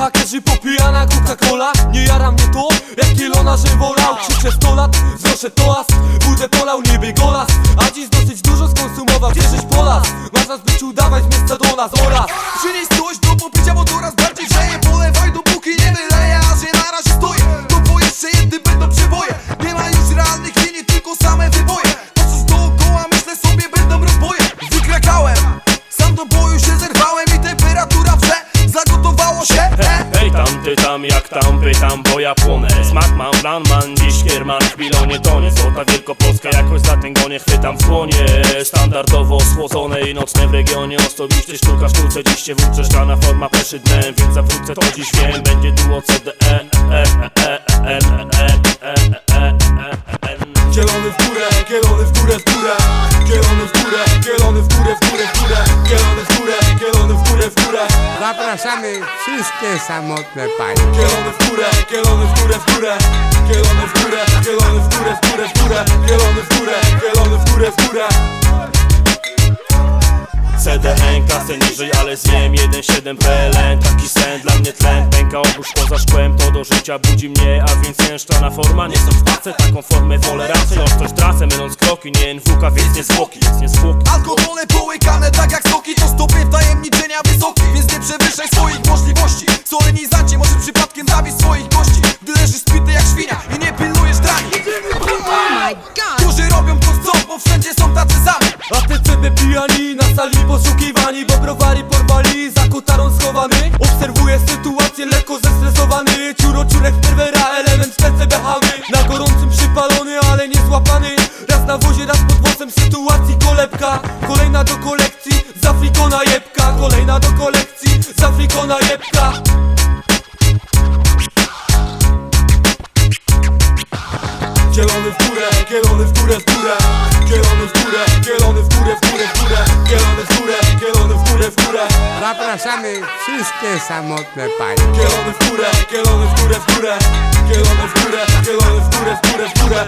hakerzy popijana Coca-Cola. Nie jara mnie to, jak kielona, że wolał Krzyczę 100 lat, wznoszę toast Budę polał niby golas. A dziś dosyć dużo skonsumował, wierzysz polas. Masz nas być udawać z miejsca do nas oraz. Przynieś tam pytam, bo ja płonę Smak mam, plan mam, dziś kierman, chwilą nie tonie Złota Wielkopolska jakoś za ten gonie chwytam w dłonie Standardowo schłodzone i nocne w regionie Osobiście sztuka sztuce, dziś się włóczę szklana forma peszy dnem Więc zawrócę to dziś wiem, będzie tu o CDN Zielony w górę, kielony Zapraszamy wszystkie samotne panie. Kielony w górę, kielony w górę, w górę. Kielony w górę, kielony w górę, w górę, w górę. Kielony w górę, kielony w górę, w górę. CDN, kasę niżej, ale zjem 1,7 PLN Taki sen, dla mnie tlen. Pęka obóz poza szkłem, to do życia budzi mnie A więc jęszczana forma, nie są space Taką formę wolę raczej ostrość tracę Myląc kroki, nie NWK, więc nie zwłoki. Więc nie swoich możliwości Solenizancie może przypadkiem zawieść swoich gości? Gdy leżysz spity jak świnia i nie pilnujesz drani. Którzy robią to chcą, bo wszędzie są tacy sami. A te ceby pijani na sali poszukiwani Bo browary porwali, za kotarą schowany. Obserwuję sytuację lekko zestresowany. Ciuro ciurek perwera, element PCBHany Na gorącym przypalony, ale nie złapany. Raz na wozie, raz pod włosem sytuacji kolebka. Kolejna do kolekcji, Afrikona jebka Kielony w górę, kielony w górę, w górę Kielony w górę, kielony w górę, w górę, w górę Kielony w górę, kielony w górę, w górę Zapraszamy wszystkie samotne panie. Kielony w górę, kielony w górę, w górę Kielony w górę, kielony w górę, w górę, w górę,